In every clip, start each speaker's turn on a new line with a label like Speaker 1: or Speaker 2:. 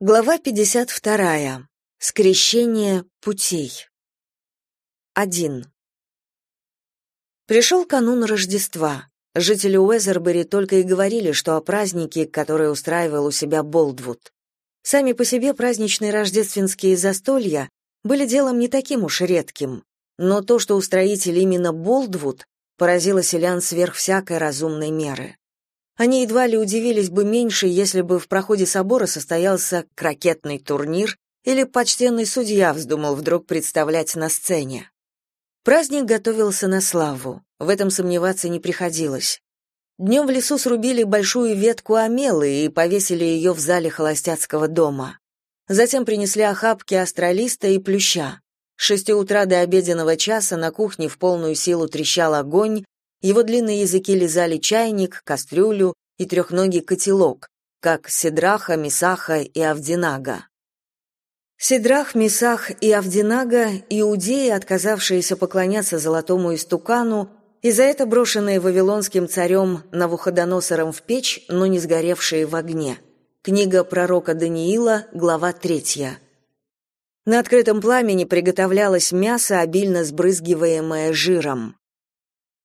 Speaker 1: Глава 52. Скрещение путей. 1. Пришел канун Рождества. Жители Уэзербери только и говорили, что о празднике, который устраивал у себя Болдвуд. Сами по себе праздничные рождественские застолья были делом не таким уж редким, но то, что устроитель именно Болдвуд, поразило селян сверх всякой разумной меры. Они едва ли удивились бы меньше, если бы в проходе собора состоялся крокетный турнир или почтенный судья вздумал вдруг представлять на сцене. Праздник готовился на славу, в этом сомневаться не приходилось. Днем в лесу срубили большую ветку амелы и повесили ее в зале холостяцкого дома. Затем принесли охапки астролиста и плюща. С шести утра до обеденного часа на кухне в полную силу трещал огонь, его длинные языки лизали чайник, кастрюлю и трехногий котелок, как Седраха, Мисаха и Авдинага. Седрах, Мисах и Авдинага — иудеи, отказавшиеся поклоняться золотому истукану, и за это брошенные вавилонским царем Навуходоносором в печь, но не сгоревшие в огне. Книга пророка Даниила, глава третья. На открытом пламени приготовлялось мясо, обильно сбрызгиваемое жиром.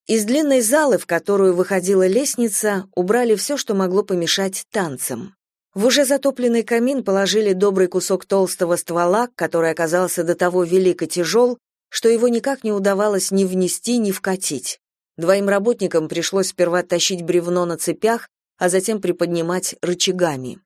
Speaker 1: Из длинной залы, в которую выходила лестница, убрали все, что могло помешать танцам. В уже затопленный камин положили добрый кусок толстого ствола, который оказался до того велик и тяжел, что его никак не удавалось ни внести, ни вкатить. Двоим работникам пришлось сперва тащить бревно на цепях, а затем приподнимать рычагами.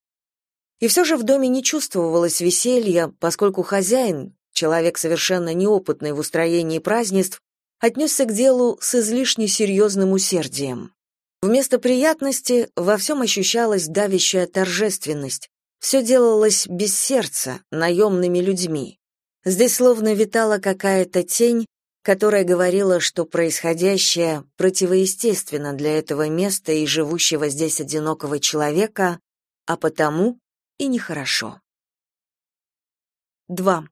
Speaker 1: И все же в доме не чувствовалось веселья, поскольку хозяин, человек совершенно неопытный в устроении празднеств, отнесся к делу с излишне серьезным усердием. Вместо приятности во всем ощущалась давящая торжественность. Все делалось без сердца, наемными людьми. Здесь словно витала какая-то тень, которая говорила, что происходящее противоестественно для этого места и живущего здесь одинокого человека, а потому и нехорошо. 2.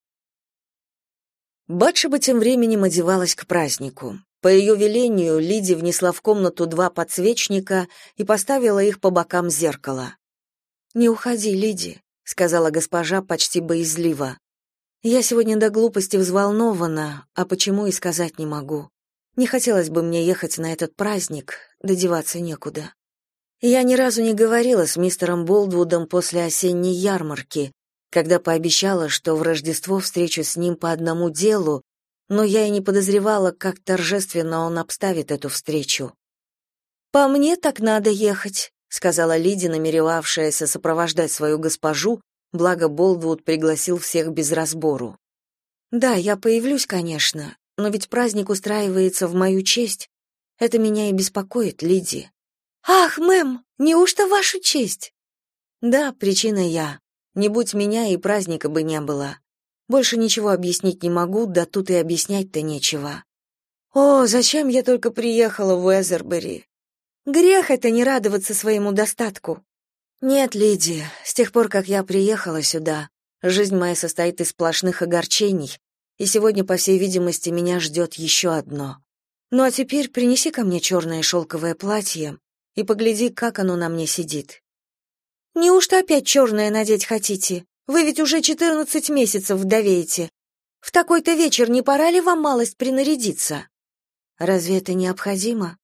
Speaker 1: Батшеба тем временем одевалась к празднику. По ее велению Лиди внесла в комнату два подсвечника и поставила их по бокам зеркала. «Не уходи, Лиди», — сказала госпожа почти боязливо. «Я сегодня до глупости взволнована, а почему и сказать не могу. Не хотелось бы мне ехать на этот праздник, додеваться некуда. Я ни разу не говорила с мистером Болдвудом после осенней ярмарки, когда пообещала, что в Рождество встречу с ним по одному делу, но я и не подозревала, как торжественно он обставит эту встречу. «По мне так надо ехать», — сказала Лиди, намеревавшаяся сопровождать свою госпожу, благо Болдвуд пригласил всех без разбору. «Да, я появлюсь, конечно, но ведь праздник устраивается в мою честь. Это меня и беспокоит, Лиди». «Ах, мэм, неужто вашу честь?» «Да, причина я. Не будь меня, и праздника бы не было. Больше ничего объяснить не могу, да тут и объяснять-то нечего. О, зачем я только приехала в Уэзербери? Грех это не радоваться своему достатку. Нет, Лидия, с тех пор, как я приехала сюда, жизнь моя состоит из сплошных огорчений, и сегодня, по всей видимости, меня ждет еще одно. Ну а теперь принеси ко мне черное шелковое платье и погляди, как оно на мне сидит. Неужто опять черное надеть хотите? Вы ведь уже четырнадцать месяцев вдовеете. В такой-то вечер не пора ли вам малость принарядиться? Разве это необходимо?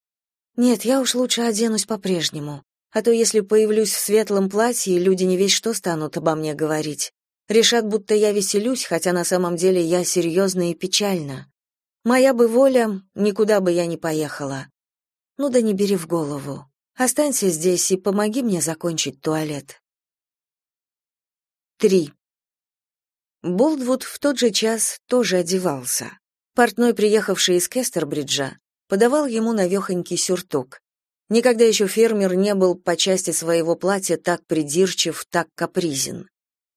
Speaker 1: Нет, я уж лучше оденусь по-прежнему. А то если появлюсь в светлом платье, люди не весь что станут обо мне говорить. Решат, будто я веселюсь, хотя на самом деле я серьезна и печальна. Моя бы воля, никуда бы я не поехала. Ну да не бери в голову. Останься здесь и помоги мне закончить туалет. 3. Болдвуд в тот же час тоже одевался. Портной, приехавший из Кестербриджа, подавал ему навехонький сюртук. Никогда еще фермер не был по части своего платья так придирчив, так капризен.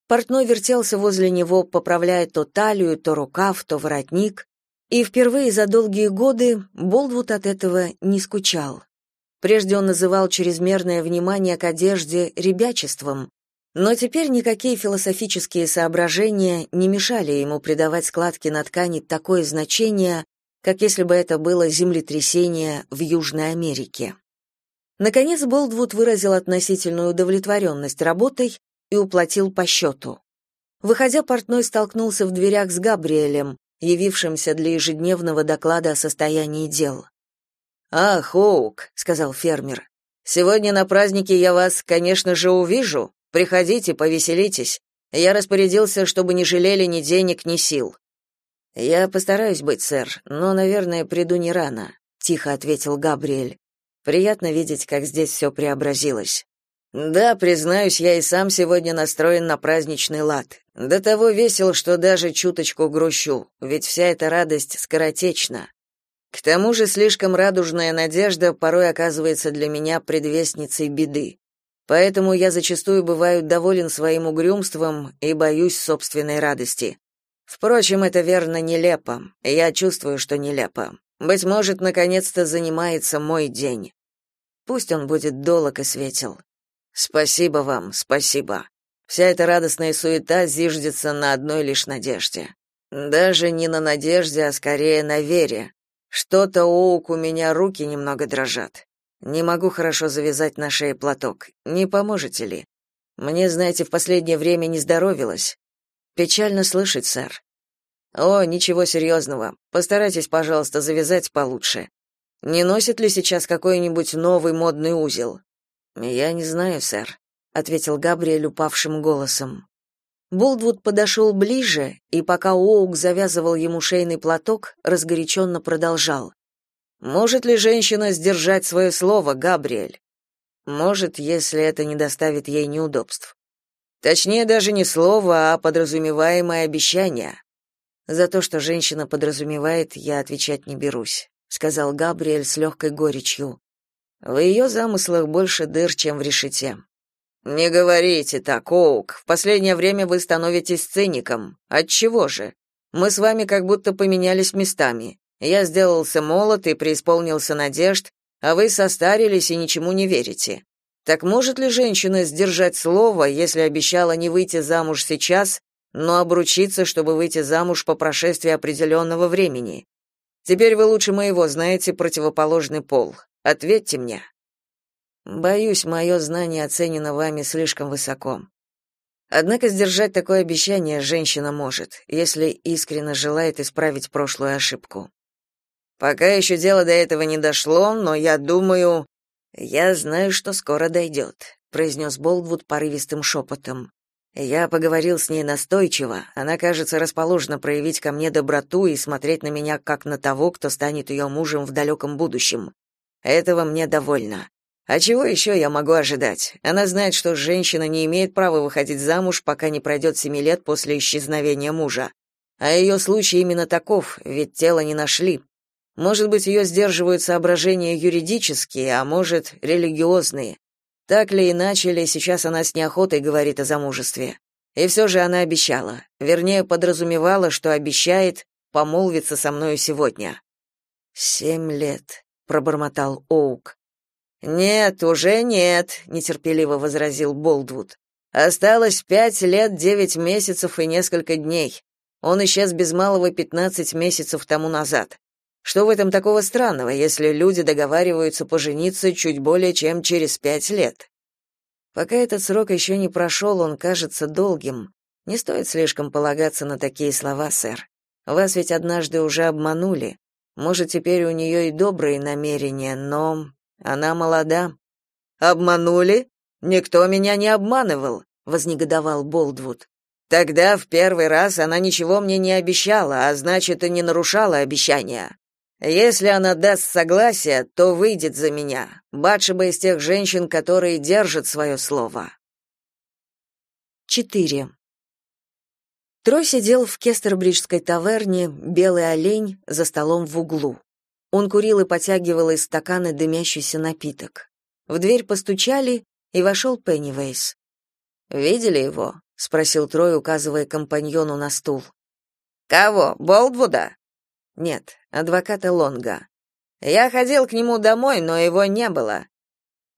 Speaker 1: Портной вертелся возле него, поправляя то талию, то рукав, то воротник, и впервые за долгие годы Болдвуд от этого не скучал. Прежде он называл чрезмерное внимание к одежде ребячеством, но теперь никакие философические соображения не мешали ему придавать складке на ткани такое значение, как если бы это было землетрясение в Южной Америке. Наконец Болдвуд выразил относительную удовлетворенность работой и уплатил по счету. Выходя, портной столкнулся в дверях с Габриэлем, явившимся для ежедневного доклада о состоянии дел.
Speaker 2: «Ах, Оук», — сказал фермер, — «сегодня на празднике я вас, конечно же, увижу. Приходите, повеселитесь. Я распорядился, чтобы не жалели ни денег, ни сил».
Speaker 1: «Я постараюсь быть, сэр, но, наверное, приду не рано», — тихо ответил Габриэль. «Приятно видеть, как здесь все преобразилось».
Speaker 2: Да, признаюсь, я и сам сегодня настроен на праздничный лад. До того весел, что даже чуточку грущу, ведь вся эта радость скоротечна. К тому же слишком радужная надежда порой оказывается для меня предвестницей беды. Поэтому я зачастую бываю доволен своим угрюмством и боюсь собственной радости. Впрочем, это верно нелепо. Я чувствую, что нелепо. Быть может, наконец-то занимается мой день. Пусть он будет долог и светел. Спасибо вам, спасибо. Вся эта радостная суета зиждется на одной лишь надежде. Даже не на надежде, а скорее на вере. Что-то Оук у меня руки немного дрожат. Не могу хорошо завязать на шее платок. Не поможете ли? Мне, знаете, в последнее время не здоровилось. Печально слышать, сэр. О, ничего серьезного. Постарайтесь, пожалуйста, завязать получше. Не носит ли сейчас какой-нибудь новый модный узел? Я не знаю, сэр, ответил Габриэль упавшим голосом. Болдвуд подошел ближе, и пока Оук завязывал ему шейный платок, разгоряченно продолжал: Может ли женщина сдержать свое слово, Габриэль? Может, если это не доставит ей неудобств. Точнее даже не слово, а подразумеваемое обещание. За то, что женщина подразумевает, я отвечать не берусь, сказал Габриэль с легкой горечью. В ее замыслах больше дыр, чем в решете. Не говорите так, Оук. В последнее время вы становитесь циником. Отчего же? Мы с вами как будто поменялись местами. Я сделался молод и преисполнился надежд, а вы состарились и ничему не верите. Так может ли женщина сдержать слово, если обещала не выйти замуж сейчас, но обручиться, чтобы выйти замуж по прошествии определенного времени? Теперь вы лучше моего знаете противоположный пол. Ответьте мне. Боюсь, мое знание оценено вами слишком высоко. Однако сдержать такое обещание женщина может, если искренне желает исправить прошлую ошибку. Пока еще дело до этого не дошло, но я думаю, я знаю, что скоро дойдет», — произнес Болдвуд порывистым шепотом. Я поговорил с ней настойчиво. Она, кажется, расположена проявить ко мне доброту и смотреть на меня как на того, кто станет ее мужем в далеком будущем. Этого мне довольно. А чего еще я могу ожидать? Она знает, что женщина не имеет права выходить замуж, пока не пройдет семи лет после исчезновения мужа. А ее случай именно таков, ведь тело не нашли. Может быть, ее сдерживают соображения юридические, а может, религиозные. Так ли иначе ли, сейчас она с неохотой говорит о замужестве. И все же она обещала, вернее, подразумевала, что обещает помолвиться со мною сегодня. Семь лет пробормотал Оук. Нет, уже нет, нетерпеливо возразил Болдвуд. Осталось пять лет, девять месяцев и несколько дней. Он исчез без малого пятнадцать месяцев тому назад. Что в этом такого странного, если люди договариваются пожениться чуть более чем через пять лет? Пока этот срок еще не прошел, он кажется долгим. Не стоит слишком полагаться на такие слова, сэр. Вас ведь однажды уже обманули. Может, теперь у нее и добрые намерения, но она молода. Обманули? Никто меня не обманывал, вознегодовал Болдвуд. Тогда в первый раз она ничего мне не обещала, а значит, и не нарушала обещания. Если она даст согласие, то выйдет за меня. Батшеба из тех женщин, которые держат свое слово.
Speaker 1: 4. Трой сидел в Кестербриджской таверне «Белый олень» за столом в углу. Он курил и потягивал из стакана дымящийся напиток. В дверь постучали, и вошел Пеннивейс. «Видели его?» — спросил Трой, указывая компаньону на стул.
Speaker 2: «Кого? Болдвуда?»
Speaker 1: «Нет, адвоката Лонга.
Speaker 2: Я ходил к нему домой, но его не было».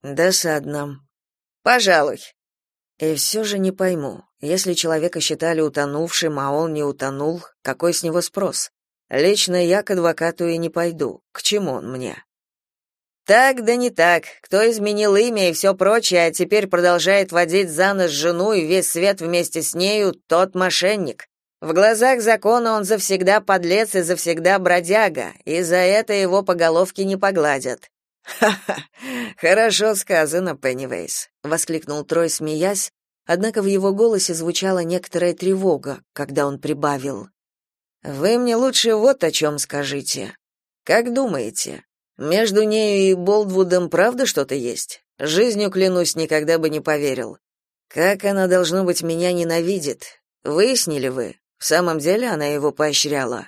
Speaker 1: «Досадно».
Speaker 2: «Пожалуй».
Speaker 1: «И все же не пойму, если человека считали утонувшим, а он не утонул, какой с него спрос? Лично я к адвокату и не пойду. К чему он мне?
Speaker 2: Так да не так. Кто изменил имя и все прочее, а теперь продолжает водить за нос жену и весь свет вместе с нею, тот мошенник. В глазах закона он завсегда подлец и завсегда бродяга, и за это его по головке не погладят. «Ха-ха! Хорошо сказано, Пеннивейс!» — воскликнул Трой, смеясь, однако в его голосе звучала некоторая тревога, когда он прибавил. «Вы мне лучше вот о чем скажите. Как думаете, между нею и Болдвудом правда что-то есть? Жизнью, клянусь, никогда бы не поверил. Как она, должно быть, меня ненавидит? Выяснили вы? В самом деле она его поощряла?»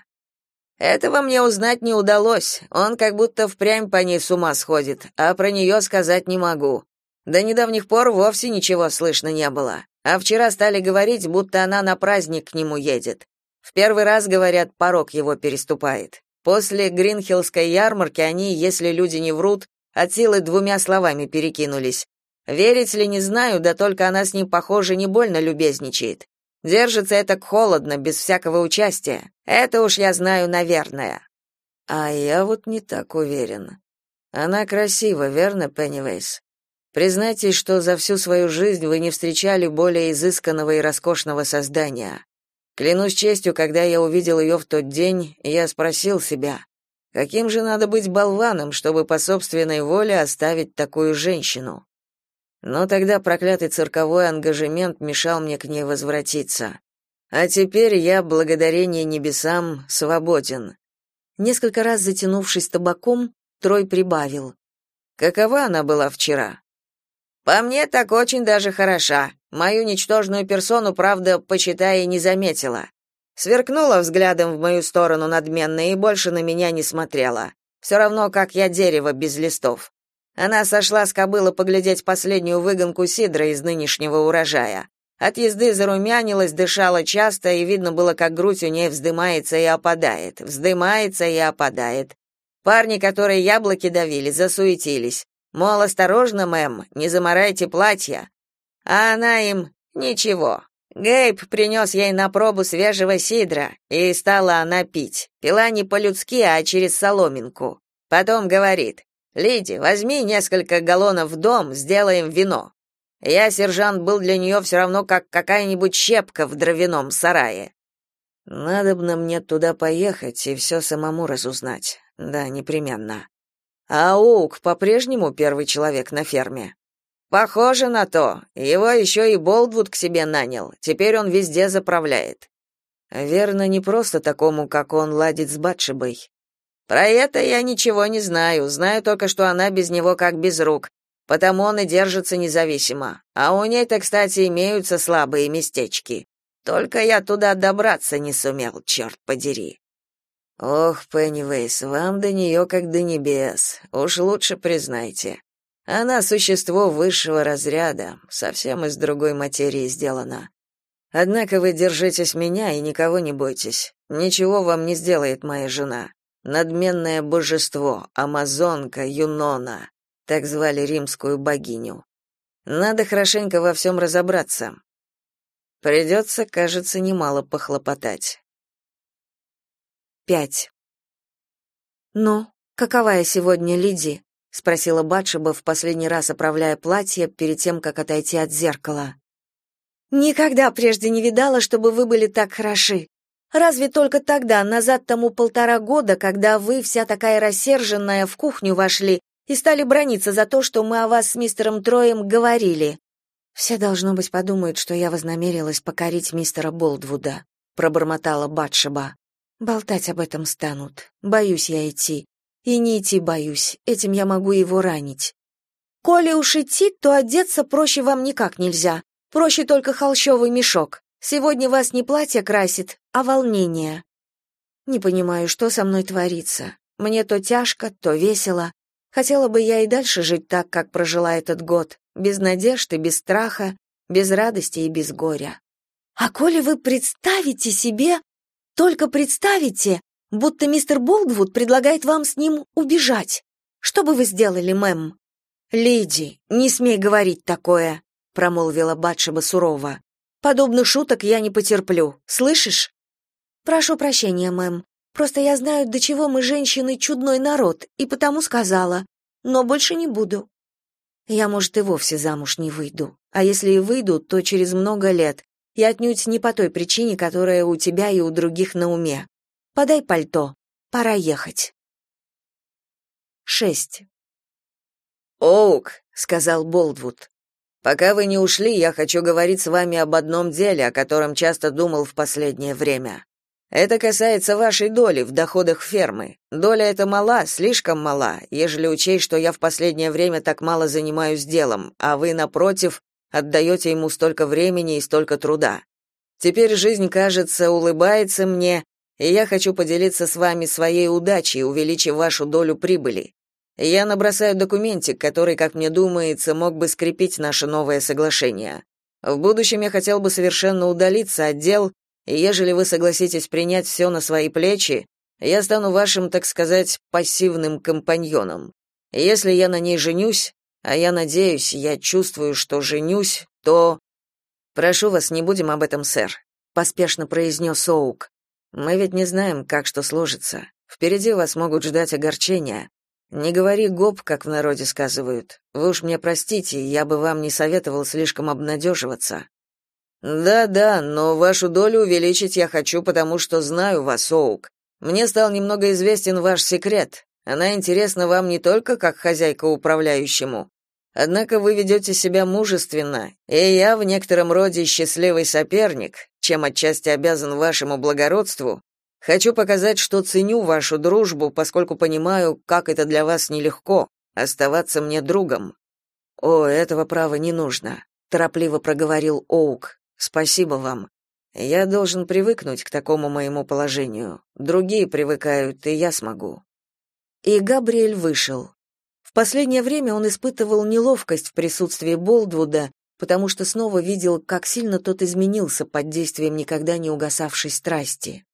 Speaker 2: Этого мне узнать не удалось. Он как будто впрямь по ней с ума сходит, а про нее сказать не могу. До недавних пор вовсе ничего слышно не было. А вчера стали говорить, будто она на праздник к нему едет. В первый раз, говорят, порог его переступает. После Гринхиллской ярмарки они, если люди не врут, от силы двумя словами перекинулись. Верить ли не знаю, да только она с ним, похоже, не больно любезничает. Держится это холодно, без всякого участия. Это уж я знаю, наверное. А я вот не так уверен. Она красива, верно, Пеннивейс? Признайтесь, что за всю свою жизнь вы не встречали более изысканного и роскошного создания. Клянусь честью, когда я увидел ее в тот день, я спросил себя, каким же надо быть болваном, чтобы по собственной воле оставить такую женщину? Но тогда проклятый цирковой ангажемент мешал мне к ней возвратиться. А теперь я, благодарение небесам, свободен. Несколько раз затянувшись табаком, Трой прибавил: Какова она была вчера? По мне так очень даже хороша. Мою ничтожную персону, правда, почитая, не заметила. Сверкнула взглядом в мою сторону надменно и больше на меня не смотрела. Все равно, как я дерево без листов. Она сошла с кобылы поглядеть последнюю выгонку сидра из нынешнего урожая. От езды зарумянилась, дышала часто, и видно было, как грудь у ней вздымается и опадает, вздымается и опадает. Парни, которые яблоки давили, засуетились. Мол, осторожно, мэм, не заморайте платья. А она им ничего. Гейб принес ей на пробу свежего сидра, и стала она пить. Пила не по-людски, а через соломинку. Потом говорит, Лиди, возьми несколько галлонов в дом, сделаем вино. Я, сержант, был для нее все равно как какая-нибудь щепка в дровяном сарае. Надобно мне туда поехать и все самому разузнать. Да, непременно. А Оук по-прежнему первый человек на ферме. Похоже на то. Его еще и Болдвуд к себе нанял. Теперь он везде заправляет. Верно, не просто такому, как он, ладит с Батшебой. Про это я ничего не знаю, знаю только, что она без него как без рук, потому он и держится независимо. А у ней-то, кстати, имеются слабые местечки. Только я туда добраться не сумел, черт подери. Ох, Пеннивейс, вам до нее как до небес. Уж лучше признайте. Она существо высшего разряда, совсем из другой материи сделана. Однако вы держитесь меня и никого не бойтесь. Ничего вам не сделает моя жена надменное божество, амазонка Юнона, так звали римскую богиню. Надо хорошенько во всем разобраться. Придется, кажется, немало похлопотать. Пять. «Ну, какова я сегодня, Лиди?» — спросила Батшеба в последний раз, оправляя платье перед тем, как отойти от зеркала. «Никогда прежде не видала, чтобы вы были так хороши. Разве только тогда, назад тому полтора года, когда вы, вся такая рассерженная, в кухню вошли и стали брониться за то, что мы о вас с мистером Троем говорили. Все, должно быть, подумают, что я вознамерилась покорить мистера Болдвуда», — пробормотала Батшеба. «Болтать об этом станут. Боюсь я идти. И не идти боюсь, этим я могу его ранить. Коли уж идти, то одеться проще вам никак нельзя. Проще только холщовый мешок. Сегодня вас не платье красит, а волнение. Не понимаю, что со мной творится. Мне то тяжко, то весело. Хотела бы я и дальше жить так, как прожила этот год, без надежды, без страха, без радости и без горя. А коли вы представите себе, только представите, будто мистер Болдвуд предлагает вам с ним убежать. Что бы вы сделали, мэм? Лиди, не смей говорить такое, промолвила Батшеба сурово. Подобных шуток я не потерплю. Слышишь? Прошу прощения, мэм. Просто я знаю, до чего мы женщины чудной народ, и потому сказала.
Speaker 1: но больше не буду. Я, может, и вовсе замуж не выйду. А если и выйду, то через много лет, и отнюдь не по той причине, которая у тебя и у других на уме. Подай пальто. Пора ехать. Шесть.
Speaker 2: «Оук», — сказал Болдвуд, — «пока вы не ушли, я хочу говорить с вами об одном деле, о котором часто думал в последнее время. Это касается вашей доли в доходах фермы. Доля эта мала, слишком мала, ежели учесть, что я в последнее время так мало занимаюсь делом, а вы, напротив, отдаете ему столько времени и столько труда. Теперь жизнь, кажется, улыбается мне, и я хочу поделиться с вами своей удачей, увеличив вашу долю прибыли. Я набросаю документик, который, как мне думается, мог бы скрепить наше новое соглашение. В будущем я хотел бы совершенно удалиться от дел и ежели вы согласитесь принять все на свои плечи, я стану вашим, так сказать, пассивным компаньоном. Если я на ней женюсь, а я надеюсь, я чувствую, что женюсь, то прошу вас, не будем об этом, сэр, поспешно произнес Оук. Мы ведь не знаем, как что сложится. Впереди вас могут ждать огорчения. Не говори гоп, как в народе сказывают. Вы уж мне простите, я бы вам не советовал слишком обнадеживаться. Да-да, но вашу долю увеличить я хочу, потому что знаю вас, Оук. Мне стал немного известен ваш секрет. Она интересна вам не только как хозяйка управляющему. Однако вы ведете себя мужественно, и я в некотором роде счастливый соперник, чем отчасти обязан вашему благородству. Хочу показать, что ценю вашу дружбу, поскольку понимаю, как это для вас нелегко оставаться мне другом. О, этого права не нужно, торопливо проговорил Оук. Спасибо вам. Я должен привыкнуть к такому моему положению. Другие привыкают, и я смогу. И Габриэль вышел. В последнее время он испытывал неловкость в присутствии Болдвуда, потому что снова видел, как сильно тот изменился под действием никогда не угасавшей страсти.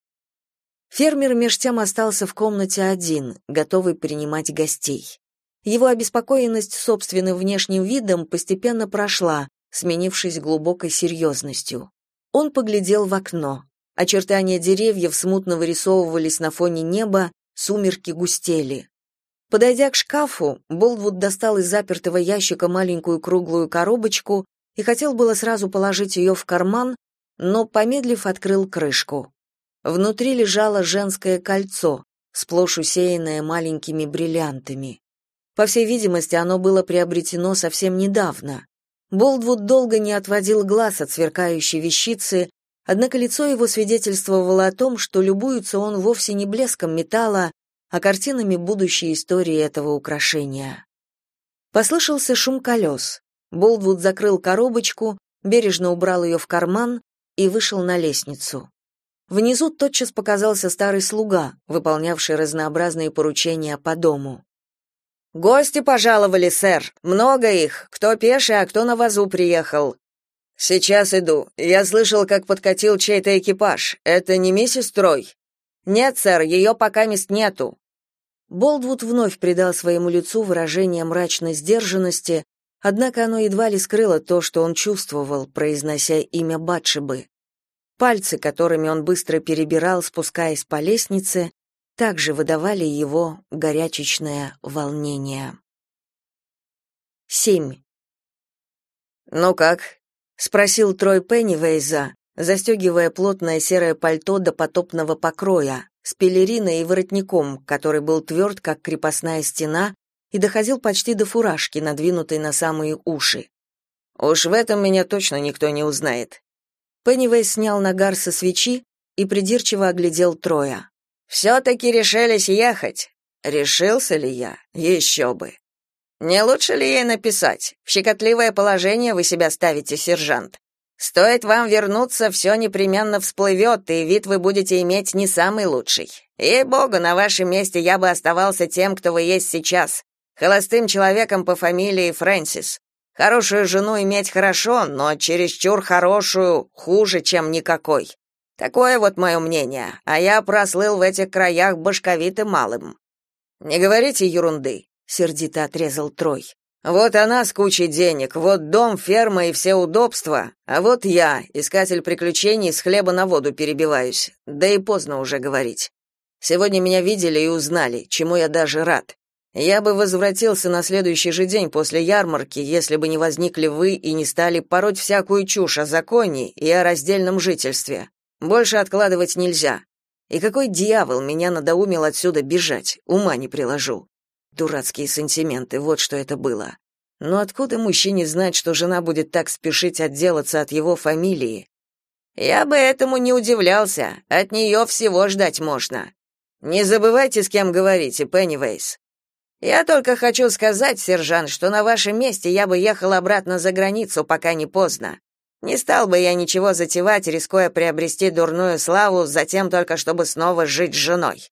Speaker 2: Фермер меж тем остался в комнате один, готовый принимать гостей. Его обеспокоенность собственным внешним видом постепенно прошла, сменившись глубокой серьезностью. Он поглядел в окно. Очертания деревьев смутно вырисовывались на фоне неба, сумерки густели. Подойдя к шкафу, Болдвуд достал из запертого ящика маленькую круглую коробочку и хотел было сразу положить ее в карман, но, помедлив, открыл крышку. Внутри лежало женское кольцо, сплошь усеянное маленькими бриллиантами. По всей видимости, оно было приобретено совсем недавно. Болдвуд долго не отводил глаз от сверкающей вещицы, однако лицо его свидетельствовало о том, что любуется он вовсе не блеском металла, а картинами будущей истории этого украшения. Послышался шум колес. Болдвуд закрыл коробочку, бережно убрал ее в карман и вышел на лестницу. Внизу тотчас показался старый слуга, выполнявший разнообразные поручения по дому. Гости пожаловали, сэр. Много их. Кто пеший, а кто на вазу приехал. Сейчас иду. Я слышал, как подкатил чей-то экипаж. Это не миссис Трой? Нет, сэр, ее пока мест нету. Болдвуд вновь придал своему лицу выражение мрачной сдержанности, однако оно едва ли скрыло то, что он чувствовал, произнося имя Батшебы. Пальцы, которыми он быстро перебирал, спускаясь по лестнице, также выдавали его горячечное волнение. 7. «Ну как?» — спросил Трой Пеннивейза, застегивая плотное серое пальто до потопного покроя, с пелериной и воротником, который был тверд, как крепостная стена, и доходил почти до фуражки, надвинутой на самые уши. «Уж в этом меня точно никто не узнает». Пеннивейз снял нагар со свечи и придирчиво оглядел Троя. «Все-таки решились ехать. Решился ли я? Еще бы. Не лучше ли ей написать? В щекотливое положение вы себя ставите, сержант. Стоит вам вернуться, все непременно всплывет, и вид вы будете иметь не самый лучший. И богу, на вашем месте я бы оставался тем, кто вы есть сейчас, холостым человеком по фамилии Фрэнсис. Хорошую жену иметь хорошо, но чересчур хорошую хуже, чем никакой. Такое вот мое мнение, а я прослыл в этих краях башковитым малым. Не говорите ерунды, сердито отрезал Трой. Вот она с кучей денег, вот дом, ферма и все удобства, а вот я, искатель приключений, с хлеба на воду перебиваюсь. Да и поздно уже говорить. Сегодня меня видели и узнали, чему я даже рад. Я бы возвратился на следующий же день после ярмарки, если бы не возникли вы и не стали пороть всякую чушь о законе и о раздельном жительстве. Больше откладывать нельзя. И какой дьявол меня надоумил отсюда бежать, ума не приложу. Дурацкие сантименты, вот что это было. Но откуда мужчине знать, что жена будет так спешить отделаться от его фамилии? Я бы этому не удивлялся, от нее всего ждать можно. Не забывайте, с кем говорите, Пеннивейс. Я только хочу сказать, сержант, что на вашем месте я бы ехал обратно за границу, пока не поздно. Не стал бы я ничего затевать, рискуя приобрести дурную славу, затем только чтобы снова жить с женой.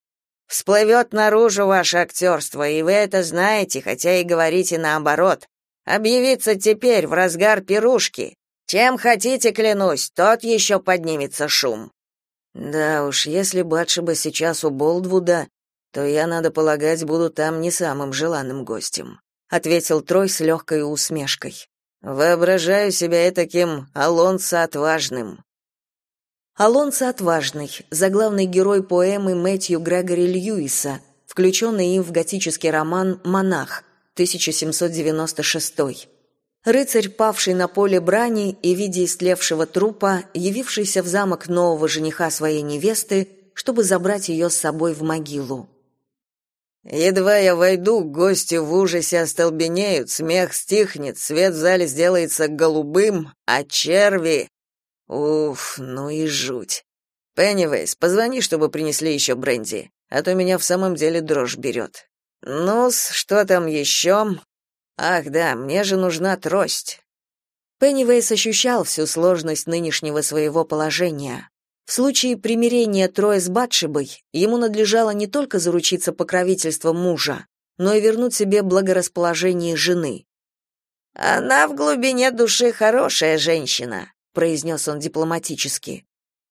Speaker 2: Всплывет наружу ваше актерство, и вы это знаете, хотя и говорите наоборот. Объявиться теперь, в разгар пирушки. Чем хотите, клянусь, тот еще поднимется шум. Да уж, если Батшеба сейчас у Болдвуда, то я, надо полагать, буду там не самым желанным гостем, ответил Трой с легкой усмешкой. Воображаю себя таким Алонсо отважным.
Speaker 1: Алонсо отважный, заглавный герой поэмы Мэтью Грегори Льюиса, включенный им в готический роман Монах 1796. Рыцарь, павший на поле брани и, видя истлевшего трупа, явившийся в замок нового жениха своей невесты, чтобы забрать ее с собой в могилу.
Speaker 2: Едва я войду, гости в ужасе остолбенеют, смех стихнет, свет в зале сделается голубым, а черви... Уф, ну и жуть. Пеннивейс, позвони, чтобы принесли еще бренди, а то меня в самом деле дрожь берет. ну что там еще? Ах да, мне же нужна трость.
Speaker 1: Пеннивейс ощущал всю сложность нынешнего своего положения. В случае примирения Троя с Батшебой ему надлежало не только заручиться покровительством мужа, но и вернуть себе благорасположение жены.
Speaker 2: «Она в глубине души хорошая женщина», — произнес он дипломатически.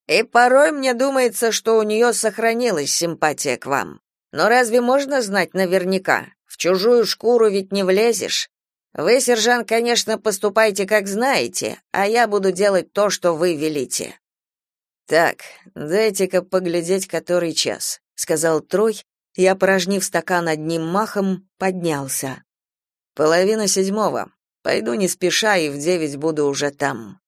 Speaker 2: «И порой мне думается, что у нее сохранилась симпатия к вам. Но разве можно знать наверняка? В чужую шкуру ведь не влезешь. Вы, сержант, конечно, поступайте как знаете, а я буду делать то, что вы велите.
Speaker 1: Так, дайте-ка поглядеть, который час, сказал Трой, и опорожнив стакан одним махом, поднялся.
Speaker 2: Половина седьмого. Пойду не спеша и в девять буду уже там.